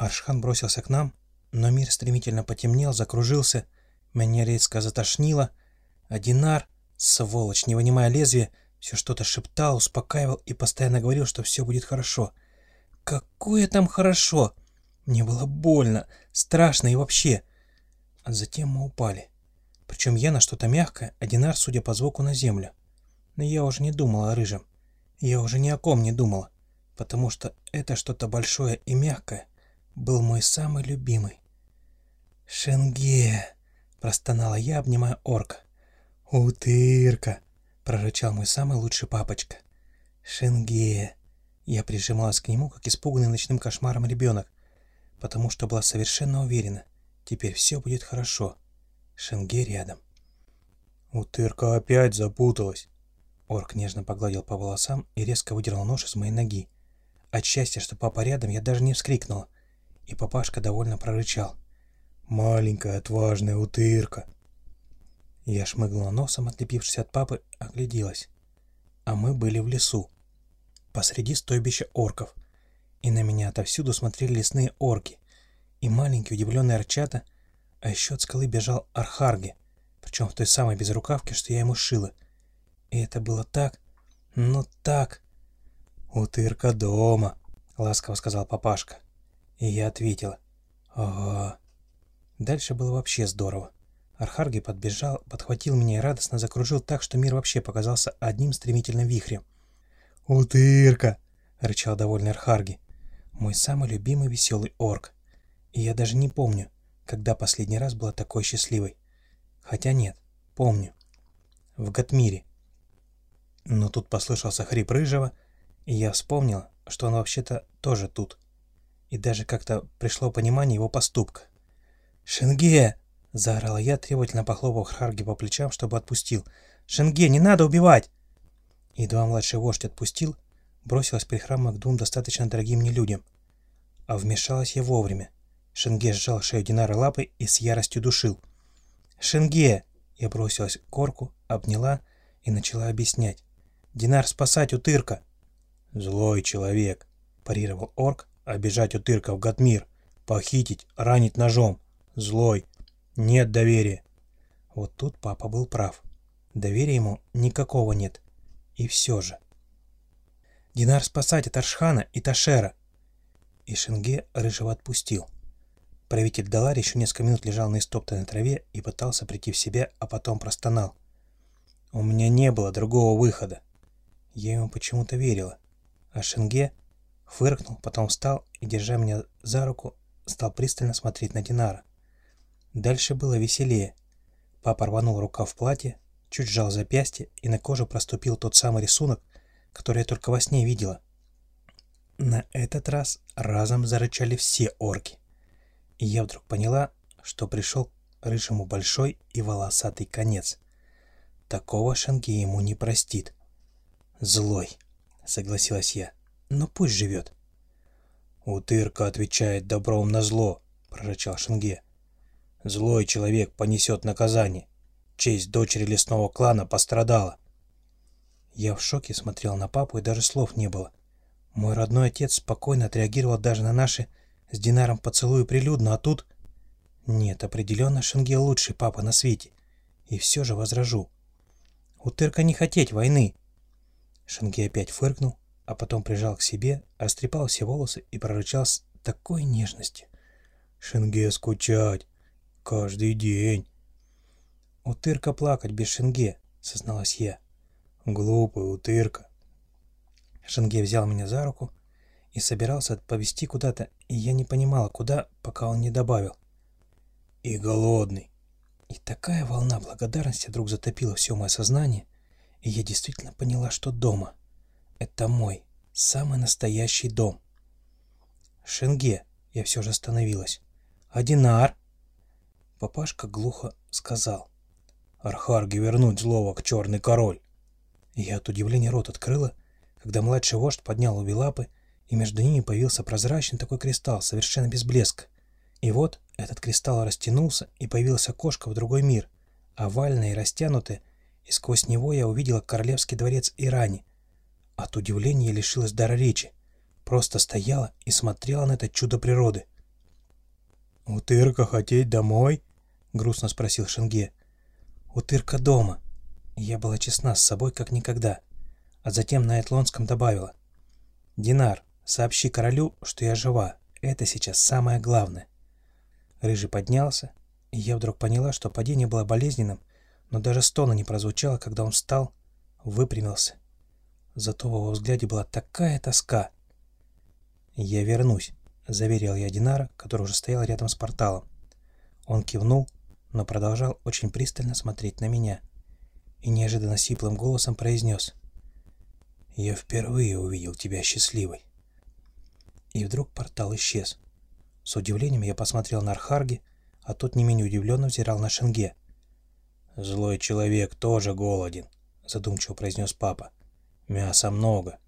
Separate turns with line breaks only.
Аршхан бросился к нам, но мир стремительно потемнел, закружился, меня резко затошнило, а Динар, сволочь, не вынимая лезвия, все что-то шептал, успокаивал и постоянно говорил, что все будет хорошо. Какое там хорошо! Мне было больно, страшно и вообще. А затем мы упали. Причем я на что-то мягкое, а Динар, судя по звуку, на землю. Но я уже не думала о рыжем. Я уже ни о ком не думала, потому что это что-то большое и мягкое был мой самый любимый. «Шенге!» — простонала я, обнимая орка. «Утырка!» — прорычал мой самый лучший папочка. «Шенге!» Я прижималась к нему, как испуганный ночным кошмаром ребенок, потому что была совершенно уверена, теперь все будет хорошо. Шенге рядом.
«Утырка опять запуталась!»
Орк нежно погладил по волосам и резко выдернул нож из моей ноги. От счастья, что папа рядом, я даже не вскрикнула, и папашка довольно прорычал.
«Маленькая отважная утырка!»
Я шмыгнула носом, отлепившись от папы, огляделась. А мы были в лесу, посреди стойбища орков, и на меня отовсюду смотрели лесные орки, и маленькие удивленные арчата, а еще от скалы бежал Архарги, причем в той самой безрукавке, что я ему шила. И это было так, ну так...
«Утырка дома», — ласково сказал папашка.
И я ответила. «Ага». Дальше было вообще здорово. Архарги подбежал, подхватил меня и радостно закружил так, что мир вообще показался одним стремительным вихрем.
«Утырка!»
— рычал довольный Архарги. Мой самый любимый веселый орк. И я даже не помню, когда последний раз была такой счастливой. Хотя нет, помню. В Гатмире. Но тут послышался хрип Рыжего, и я вспомнил, что он вообще-то тоже тут и даже как-то пришло понимание его поступка. «Шенге!» — заорала я, требовательно похлопав Харги по плечам, чтобы отпустил. «Шенге, не надо убивать!» Едва младший вождь отпустил, бросилась прихрамывая к двум достаточно дорогим мне людям. А вмешалась я вовремя. Шенге сжал шею Динара лапой и с яростью душил. «Шенге!» Я бросилась к корку, обняла и начала объяснять. «Динар спасать, утырка!»
«Злой человек!»
– парировал орк,
Обижать в Гатмир, похитить, ранить ножом. Злой. Нет доверия.
Вот тут папа был прав. Доверия ему никакого нет. И все же. Динар спасать от Аршхана и Ташера. И Шенге рыжего отпустил. Правитель Далар еще несколько минут лежал на истоптанной траве и пытался прийти в себя, а потом простонал. У меня не было другого выхода. Я ему почему-то верила. А Шенге Фыркнул, потом встал и, держа меня за руку, стал пристально смотреть на Динара. Дальше было веселее. Папа рванул рука в платье, чуть сжал запястье, и на кожу проступил тот самый рисунок, который я только во сне видела. На этот раз разом зарычали все орки. И я вдруг поняла, что пришел рыжему большой и волосатый конец. Такого Шанги ему не простит. «Злой», — согласилась я но пусть живет.
«Утырка отвечает добром на зло», — прорычал Шенге. «Злой человек понесет наказание. Честь дочери лесного клана пострадала».
Я в шоке смотрел на папу, и даже слов не было. Мой родной отец спокойно отреагировал даже на наши с Динаром поцелуи прилюдно, а тут... Нет, определенно Шенге лучший папа на свете. И все же возражу. Утырка не хотеть войны. Шенге опять фыркнул, а потом прижал к себе, растрепал все волосы и прорычал с такой нежностью.
«Шенге скучать! Каждый день!»
«Утырка плакать без Шенге!» — созналась я.
«Глупая утырка!»
Шенге взял меня за руку и собирался повести куда-то, и я не понимала, куда, пока он не добавил.
«И голодный!»
И такая волна благодарности вдруг затопила все мое сознание, и я действительно поняла, что дома — это мой, самый настоящий дом. Шенге, я все же остановилась. Одинар? Папашка глухо сказал.
Архарги вернуть злого к черный король.
Я от удивления рот открыла, когда младший вождь поднял обе лапы, и между ними появился прозрачный такой кристалл, совершенно без блеска. И вот этот кристалл растянулся, и появилась окошко в другой мир, овальное и растянутое, и сквозь него я увидела королевский дворец Ирани, от удивления лишилась дара речи. Просто стояла и смотрела на это чудо природы.
«Утырка хотеть домой?» — грустно спросил Шенге.
«Утырка дома». Я была честна с собой как никогда, а затем на Этлонском добавила. «Динар, сообщи королю, что я жива. Это сейчас самое главное». Рыжий поднялся, и я вдруг поняла, что падение было болезненным, но даже стона не прозвучало, когда он встал, выпрямился. Зато в его взгляде была такая тоска. «Я вернусь», — заверил я Динара, который уже стоял рядом с порталом. Он кивнул, но продолжал очень пристально смотреть на меня и неожиданно сиплым голосом произнес «Я впервые увидел тебя счастливой». И вдруг портал исчез. С удивлением я посмотрел на Архарги, а тот не менее удивленно взирал на Шенге.
«Злой человек тоже голоден», — задумчиво произнес папа. «Мяса много,